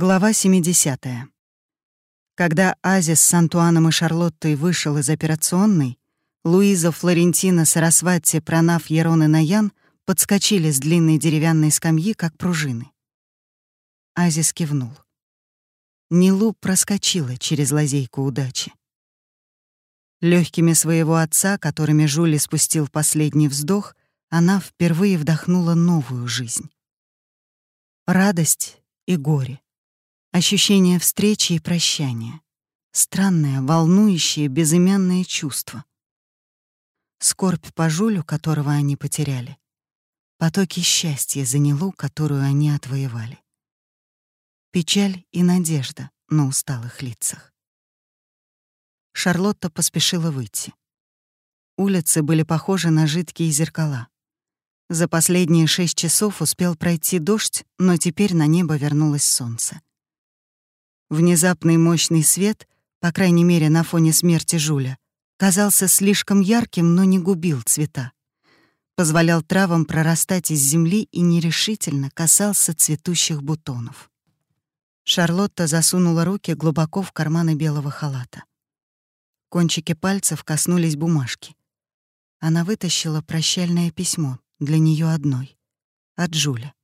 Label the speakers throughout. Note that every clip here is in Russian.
Speaker 1: Глава 70. Когда Азис с Антуаном и Шарлоттой вышел из операционной, Луиза, Флорентина, Сарасвати, Пранав, Ерон и Наян подскочили с длинной деревянной скамьи, как пружины. Азис кивнул. Нилу проскочила через лазейку удачи. Легкими своего отца, которыми Жули спустил последний вздох, она впервые вдохнула новую жизнь. Радость и горе Ощущение встречи и прощания. Странное, волнующее, безымянное чувство. Скорбь по Жулю, которого они потеряли. Потоки счастья за Нилу, которую они отвоевали. Печаль и надежда на усталых лицах. Шарлотта поспешила выйти. Улицы были похожи на жидкие зеркала. За последние шесть часов успел пройти дождь, но теперь на небо вернулось солнце. Внезапный мощный свет, по крайней мере на фоне смерти Жуля, казался слишком ярким, но не губил цвета. Позволял травам прорастать из земли и нерешительно касался цветущих бутонов. Шарлотта засунула руки глубоко в карманы белого халата. Кончики пальцев коснулись бумажки. Она вытащила прощальное письмо для нее одной, от Жуля.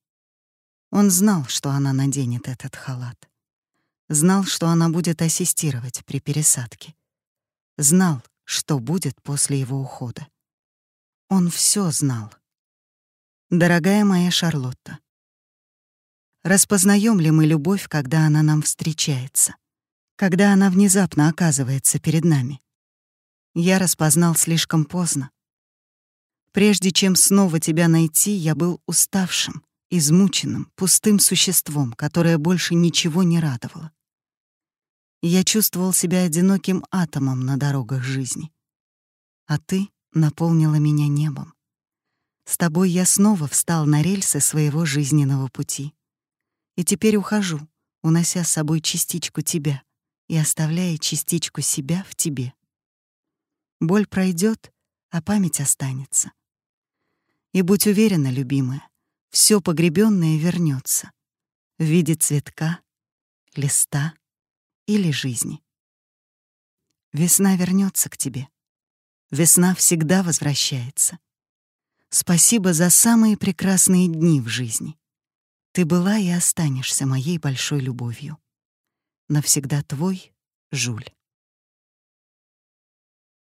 Speaker 1: Он знал, что она наденет этот халат. Знал, что она будет ассистировать при пересадке. Знал, что будет после его ухода. Он все знал. Дорогая моя Шарлотта, распознаем ли мы любовь, когда она нам встречается, когда она внезапно оказывается перед нами? Я распознал слишком поздно. Прежде чем снова тебя найти, я был уставшим, измученным, пустым существом, которое больше ничего не радовало. Я чувствовал себя одиноким атомом на дорогах жизни. А ты наполнила меня небом. С тобой я снова встал на рельсы своего жизненного пути. И теперь ухожу, унося с собой частичку тебя и оставляя частичку себя в тебе. Боль пройдет, а память останется. И будь уверена, любимая, все погребенное вернется в виде цветка, листа или жизни. Весна вернется к тебе. Весна всегда возвращается. Спасибо за самые прекрасные дни в жизни. Ты была и останешься моей большой любовью. Навсегда твой, Жуль.